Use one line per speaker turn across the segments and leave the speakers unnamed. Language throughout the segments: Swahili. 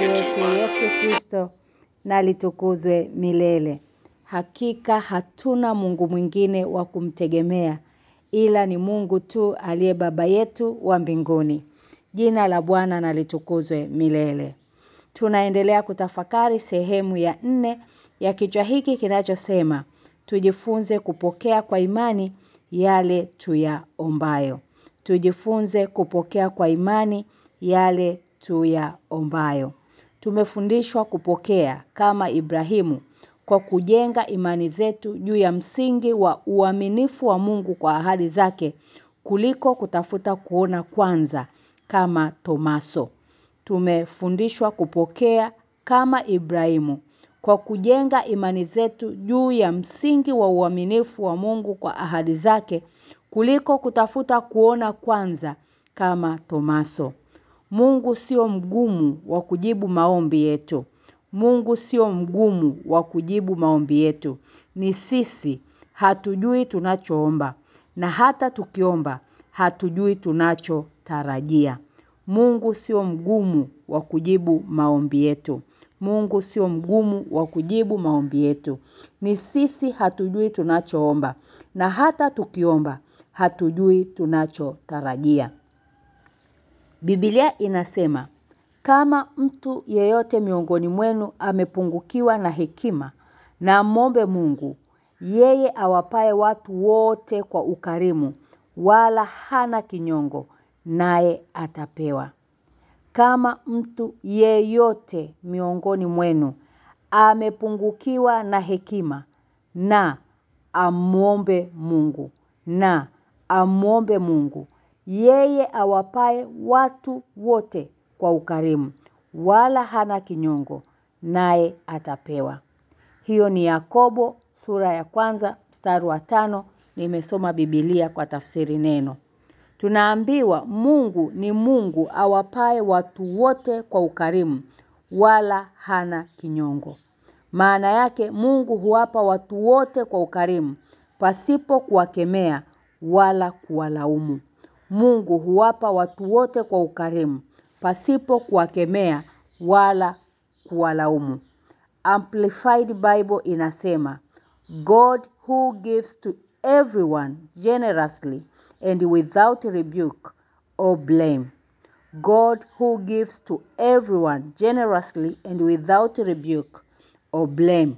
wewe
Mwokozi
pekee tu,
wetu
Bwana.
Yesu Kristo na litukuzwe milele. Hakika hatuna Mungu mwingine wa kumtegemea ila ni Mungu tu aliye baba yetu wa mbinguni. Jina la Bwana na litukuzwe milele. Tunaendelea kutafakari sehemu ya nne ya kichwa hiki kinachosema tujifunze kupokea kwa imani yale tuyaombayo. Tujifunze kupokea kwa imani yale tuyaombayo. Tumefundishwa kupokea kama Ibrahimu kwa kujenga imani zetu juu ya msingi wa uaminifu wa Mungu kwa ahadi zake kuliko kutafuta kuona kwanza kama Tomaso. Tumefundishwa kupokea kama Ibrahimu kwa kujenga imani zetu juu ya msingi wa uaminifu wa Mungu kwa ahadi zake kuliko kutafuta kuona kwanza kama Tomaso. Mungu sio mgumu wa kujibu maombi yetu. Mungu sio mgumu wa kujibu maombi yetu. Ni sisi hatujui tunachoomba na hata tukiomba hatujui tunachotarajia. Mungu sio mgumu wa kujibu maombi yetu. Mungu sio mgumu wa kujibu maombi yetu. Ni sisi hatujui tunachoomba na hata tukiomba hatujui tunachotarajia. Biblia inasema kama mtu yeyote miongoni mwenu amepungukiwa na hekima na mombe Mungu yeye awapaye watu wote kwa ukarimu wala hana kinyongo naye atapewa. Kama mtu yeyote miongoni mwenu amepungukiwa na hekima na amuombe Mungu na amuombe Mungu yeye awapae watu wote kwa ukarimu wala hana kinyongo naye atapewa hiyo ni Yakobo sura ya kwanza mstari wa tano nimesoma Biblia kwa tafsiri neno Tunaambiwa Mungu ni Mungu awapae watu wote kwa ukarimu wala hana kinyongo. Maana yake Mungu huwapa watu wote kwa ukarimu pasipo kuwakemea wala kuwalaumu. Mungu huwapa watu wote kwa ukarimu pasipo kuwakemea wala kuwalaumu. Amplified Bible inasema God who gives to everyone generously and without rebuke or blame. God who gives to everyone generously and without rebuke or blame.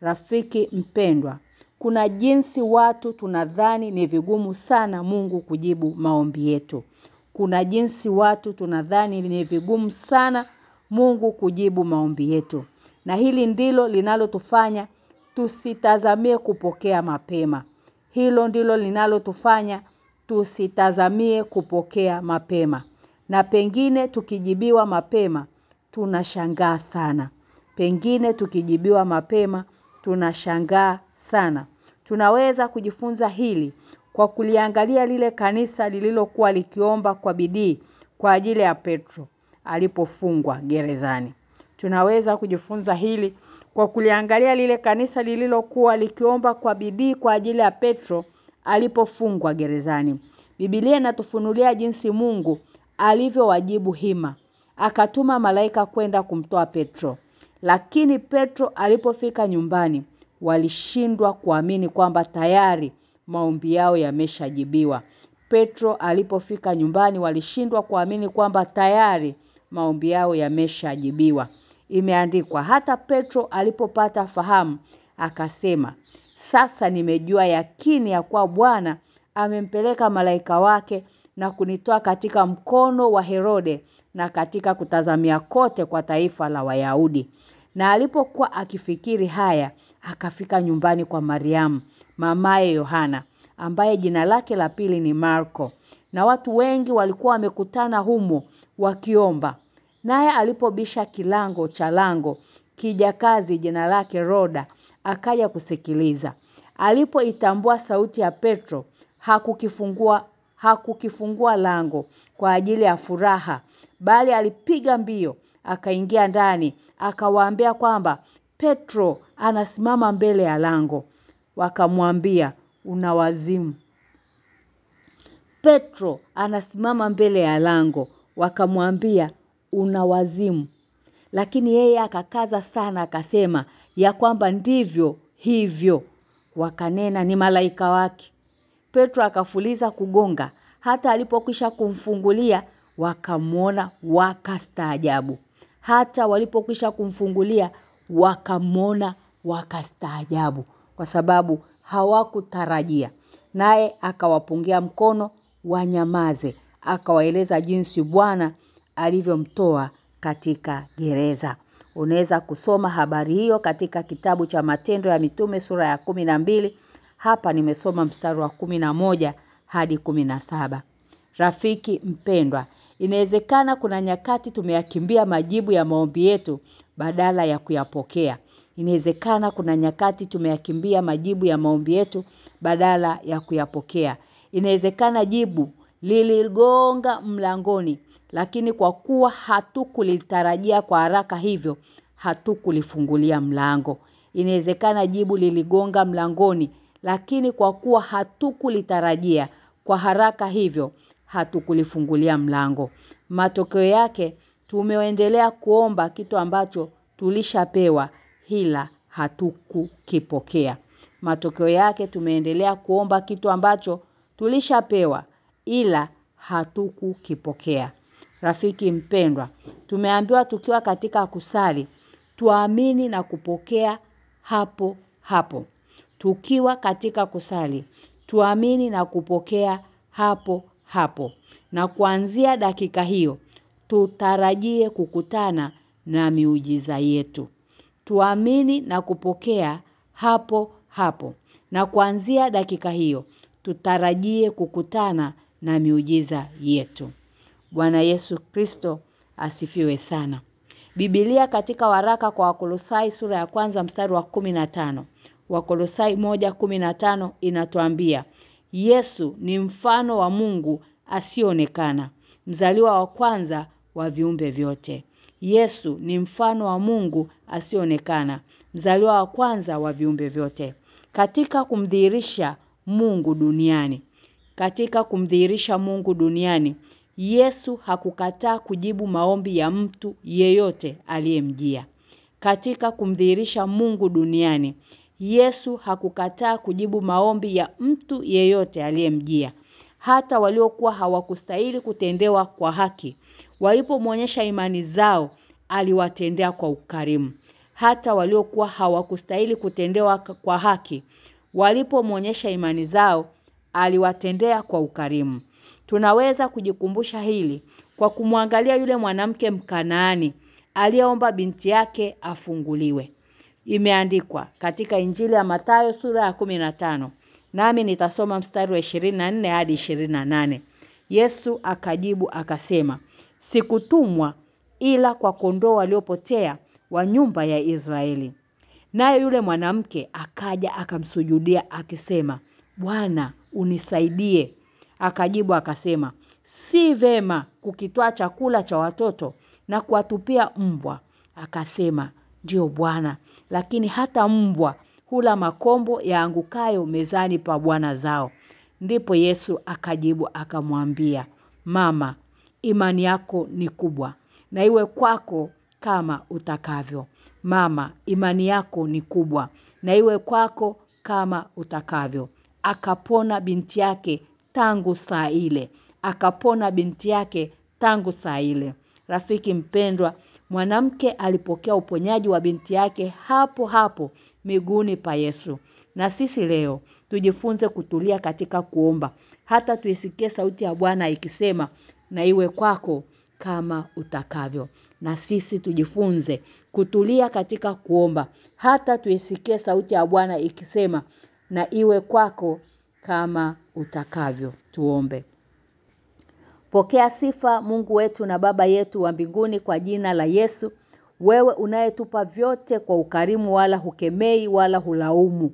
Rafiki mpendwa, kuna jinsi watu tunadhani ni vigumu sana Mungu kujibu maombi yetu. Kuna jinsi watu tunadhani ni vigumu sana Mungu kujibu maombi yetu. Na hili ndilo linalotufanya tusitazamie kupokea mapema. Hilo ndilo linalotufanya tusitazamie kupokea mapema. Na pengine tukijibiwa mapema tunashangaa sana. Pengine tukijibiwa mapema tunashangaa sana. Tunaweza kujifunza hili kwa kuliangalia lile kanisa lililokuwa likiomba kwa bidii kwa ajili ya Petro alipofungwa gerezani. Tunaweza kujifunza hili kwa kuliangalia lile kanisa lililokuwa likiomba kwa bidii kwa ajili ya Petro alipofungwa gerezani. Biblia inatufunulia jinsi Mungu alivyowajibu hima. Akatuma malaika kwenda kumtoa Petro. Lakini Petro alipofika nyumbani walishindwa kuamini kwamba tayari maombi yao yameshajibiwa. Petro alipofika nyumbani walishindwa kuamini kwamba tayari maombi yao yameshajibiwa. Imeandikwa hata Petro alipopata fahamu akasema sasa nimejua yakini ya kuwa Bwana amempeleka malaika wake na kunitoa katika mkono wa Herode na katika kutazamia kote kwa taifa la Wayahudi. Na alipokuwa akifikiri haya, akafika nyumbani kwa Mariamu, mamaye Yohana, ambaye jina lake la pili ni Marko. Na watu wengi walikuwa wamekutana humo wakiomba. Naye alipobisha kilango cha lango, kijakazi jina lake Roda, akaja kusikiliza. Alipoitambua sauti ya Petro, hakukifungua hakukifungua lango kwa ajili ya furaha, bali alipiga mbio, akaingia ndani, akawaambia kwamba Petro anasimama mbele ya lango. Wakamwambia una wazimu. Petro anasimama mbele ya lango, wakamwambia una wazimu. Lakini yeye akakaza sana akasema ya kwamba ndivyo hivyo. Wakanena ni malaika wake. Petro akafuliza kugonga hata alipokwisha kumfungulia wakamwona wakastaajabu. Hata walipokwisha kumfungulia wakamwona wakastaajabu kwa sababu hawakutarajia. Naye akawapungia mkono wanyamaze. Akawaeleza jinsi Bwana alivyomtoa katika gereza. Unaweza kusoma habari hiyo katika kitabu cha Matendo ya Mitume sura ya kumi na mbili Hapa nimesoma mstari wa kumi na moja hadi kumi na saba Rafiki mpendwa, inawezekana kuna nyakati tumeyakimbia majibu ya maombi yetu badala ya kuyapokea. Inawezekana kuna nyakati tumeyakimbia majibu ya maombi yetu badala ya kuyapokea. Inawezekana jibu liligonga mlangoni lakini kwa kuwa hatukulitarajia kwa haraka hivyo hatukulifungulia mlango. Inawezekana jibu liligonga mlangoni lakini kwa kuwa hatukulitarajia kwa haraka hivyo hatukulifungulia mlango. Matokeo yake tumeendelea kuomba kitu ambacho tulishapewa hila hatukukipokea. Matokeo yake tumeendelea kuomba kitu ambacho tulishapewa ila hatukukipokea. Rafiki mpendwa, tumeambiwa tukiwa katika kusali, tuamini na kupokea hapo hapo. Tukiwa katika kusali, tuamini na kupokea hapo hapo. Na kuanzia dakika hiyo, tutarajie kukutana na miujiza yetu. Tuamini na kupokea hapo hapo. Na kuanzia dakika hiyo, tutarajie kukutana na miujiza yetu. Bwana Yesu Kristo asifiwe sana. Biblia katika waraka kwa Wakolosai sura ya kwanza mstari wa 15. Wakolosai 1:15 inatuambia Yesu ni mfano wa Mungu asionekana, mzaliwa wa kwanza wa viumbe vyote. Yesu ni mfano wa Mungu asionekana, mzaliwa wa kwanza wa viumbe vyote. Katika kumdhihirisha Mungu duniani, katika kumdhihirisha Mungu duniani, Yesu hakukataa kujibu maombi ya mtu yeyote aliyemjia. Katika kumdhihirisha Mungu duniani, Yesu hakukataa kujibu maombi ya mtu yeyote aliyemjia. Hata waliokuwa hawakustahili kutendewa kwa haki. Walipomwonyesha imani zao, aliwatendea kwa ukarimu. Hata waliokuwa hawakustahili kutendewa kwa haki, walipomwonyesha imani zao, aliwatendea kwa ukarimu. Tunaweza kujikumbusha hili kwa kumwangalia yule mwanamke mkanaani aliyeomba binti yake afunguliwe. Imeandikwa katika Injili ya Mathayo sura ya 15. Nami nitasoma mstari wa 24 hadi 28. Yesu akajibu akasema, "Sikutumwa ila kwa kondoo waliopotea wa nyumba ya Israeli." Naye yule mwanamke akaja akamsujudia akisema, "Bwana, unisaidie." Akajibu akasema, "Si vema kukitoa chakula cha watoto na kuwatupia mbwa." Akasema, "Ndio Bwana, lakini hata mbwa hula makombo yaangukayo mezani pa bwana zao." Ndipo Yesu akajibu akamwambia, "Mama, imani yako ni kubwa na iwe kwako kama utakavyo." Mama, imani yako ni kubwa na iwe kwako kama utakavyo. Akapona binti yake tangu saa ile. Akapona binti yake tangu saa ile. Rafiki mpendwa, mwanamke alipokea uponyaji wa binti yake hapo hapo miguuni pa Yesu. Na sisi leo tujifunze kutulia katika kuomba. Hata tuisikie sauti ya Bwana ikisema na iwe kwako kama utakavyo. Na sisi tujifunze kutulia katika kuomba. Hata tuisikie sauti ya Bwana ikisema na iwe kwako kama utakavyo. Tuombe. Pokea sifa Mungu wetu na Baba yetu wa mbinguni kwa jina la Yesu. Wewe unayetupa vyote kwa ukarimu wala hukemei wala hulaumu.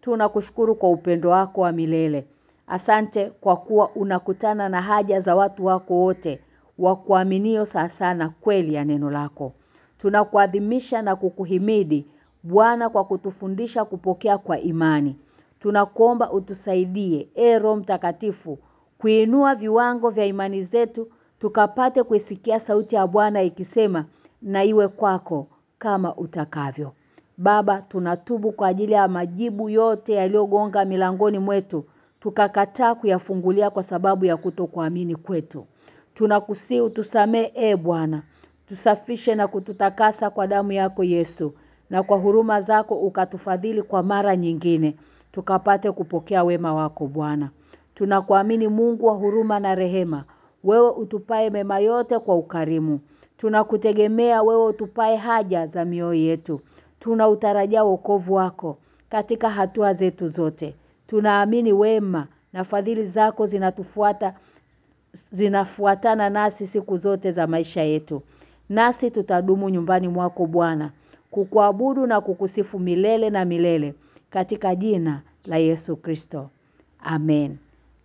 Tunakushukuru kwa upendo wako wa milele. Asante kwa kuwa unakutana na haja za watu wako wote wa kuaminio sana kweli ya neno lako. Tunakuadhimisha na kukuhimidi Bwana kwa kutufundisha kupokea kwa imani. Tunakuomba utusaidie e Roho Mtakatifu kuinua viwango vya imani zetu tukapate kuisikia sauti ya Bwana ikisema na iwe kwako kama utakavyo. Baba tunatubu kwa ajili ya majibu yote yaliyogonga milangoni mwetu tukakataa kuyafungulia kwa sababu ya kutokuamini kwetu. Tunakusii utusamee e Bwana. Tusafishe na kututakasa kwa damu yako Yesu na kwa huruma zako ukatufadhili kwa mara nyingine tukapate kupokea wema wako Bwana. Tunakuamini Mungu wa huruma na rehema. Wewe utupae mema yote kwa ukarimu. Tunakutegemea wewe utupae haja za mioyo yetu. Tunautarajia wokovu wako katika hatua zetu zote. Tunaamini wema na fadhili zako zinatufuata zinafuatana nasi siku zote za maisha yetu. Nasi tutadumu nyumbani mwako Bwana, kukuabudu na kukusifu milele na milele katika jina la Yesu Kristo. Amen.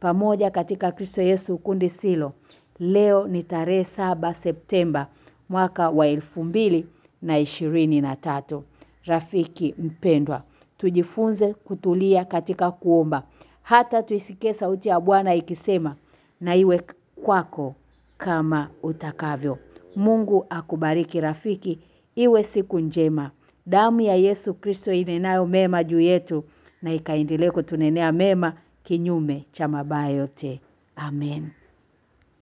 Pamoja katika Kristo Yesu kundi silo. Leo ni tarehe saba Septemba mwaka wa elfu mbili na ishirini na tatu. Rafiki mpendwa, tujifunze kutulia katika kuomba. Hata tuisikie sauti ya Bwana ikisema na iwe kwako kama utakavyo. Mungu akubariki rafiki, iwe siku njema. Damu ya Yesu Kristo inenayo mema juu yetu na ikaendelee kutunenea mema kinyume cha mabaya yote. Amen.